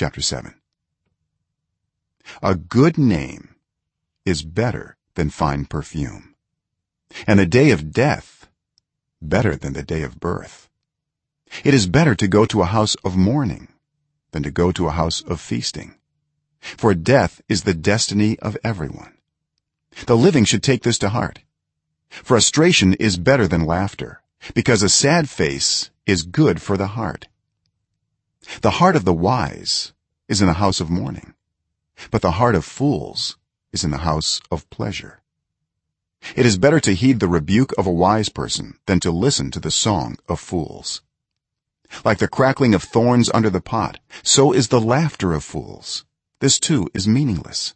chapter 7 a good name is better than fine perfume and the day of death better than the day of birth. It is better to go to a house of mourning than to go to a house of feasting for death is the destiny of everyone. The living should take this to heart. Frustration is better than laughter because a sad face is good for the heart the heart of the wise is in the house of mourning but the heart of fools is in the house of pleasure. It is better to heed the rebuke of a wise person than to listen to the song of fools. Like the crackling of thorns under the pot so is the laughter of fools. This too is meaningless.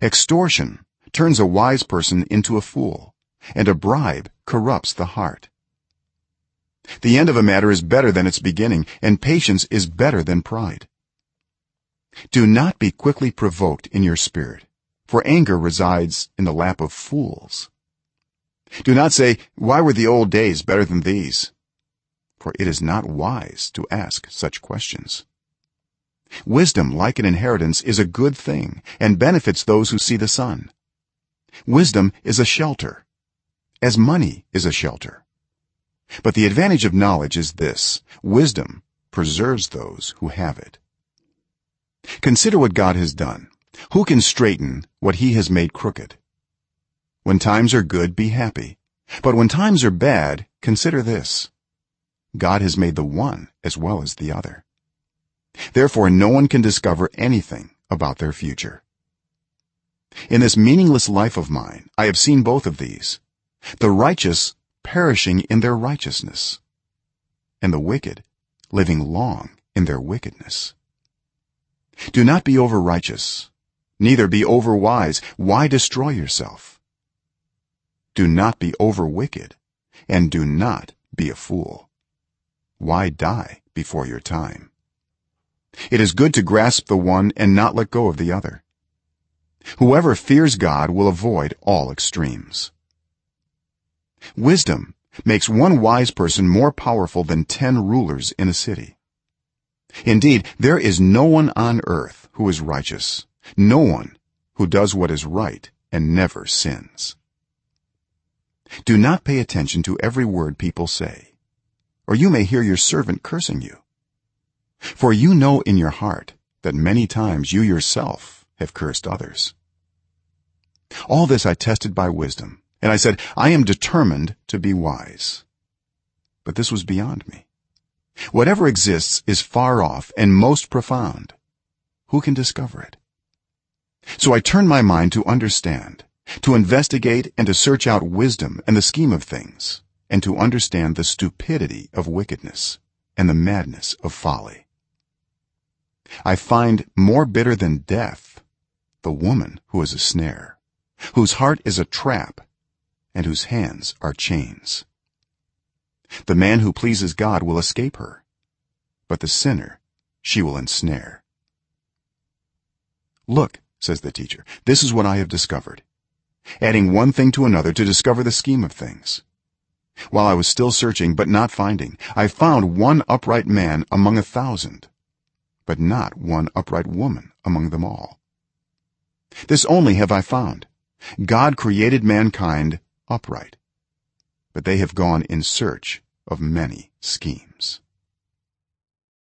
Extortion turns a wise person into a fool and a bribe corrupts the heart the end of a matter is better than its beginning and patience is better than pride. Do not be quickly provoked in your spirit for anger resides in the lap of fools. Do not say why were the old days better than these? For it is not wise to ask such questions. Wisdom like an inheritance is a good thing and benefits those who see the sun. Wisdom is a shelter as money is a shelter but the advantage of knowledge is this wisdom preserves those who have it. Consider what god has done. Who can straighten what he has made crooked? When times are good be happy. But when times are bad consider this god has made the one as well as the other. Therefore no one can discover anything about their future. In this meaningless life of mine i have seen both of these. The righteous perishing in their righteousness and the wicked living long in their wickedness. Do not be over righteous neither be over wise why destroy yourself? Do not be over wicked and do not be a fool. Why die before your time? It is good to grasp the one and not let go of the other. Whoever fears god will avoid all extremes wisdom makes one wise person more powerful than 10 rulers in a city. Indeed there is no one on earth who is righteous no one who does what is right and never sins. Do not pay attention to every word people say or you may hear your servant cursing you. For you know in your heart that many times you yourself have cursed others. All this i tested by wisdom and i said i am determined to be wise. But this was beyond me. Whatever exists is far off and most profound. Who can discover it? So i turned my mind to understand to investigate and to search out wisdom and the scheme of things and to understand the stupidity of wickedness and the madness of folly. I find more bitter than death the woman who is a snare whose heart is a trap and whose hands are chains. The man who pleases god will escape her but the sinner she will ensnare. Look says the teacher this is what i have discovered. Adding one thing to another to discover the scheme of things. While i was still searching but not finding i found one upright man among a thousand but not one upright woman among them all. This only have i found. God created mankind upright. But they have gone in search of many schemes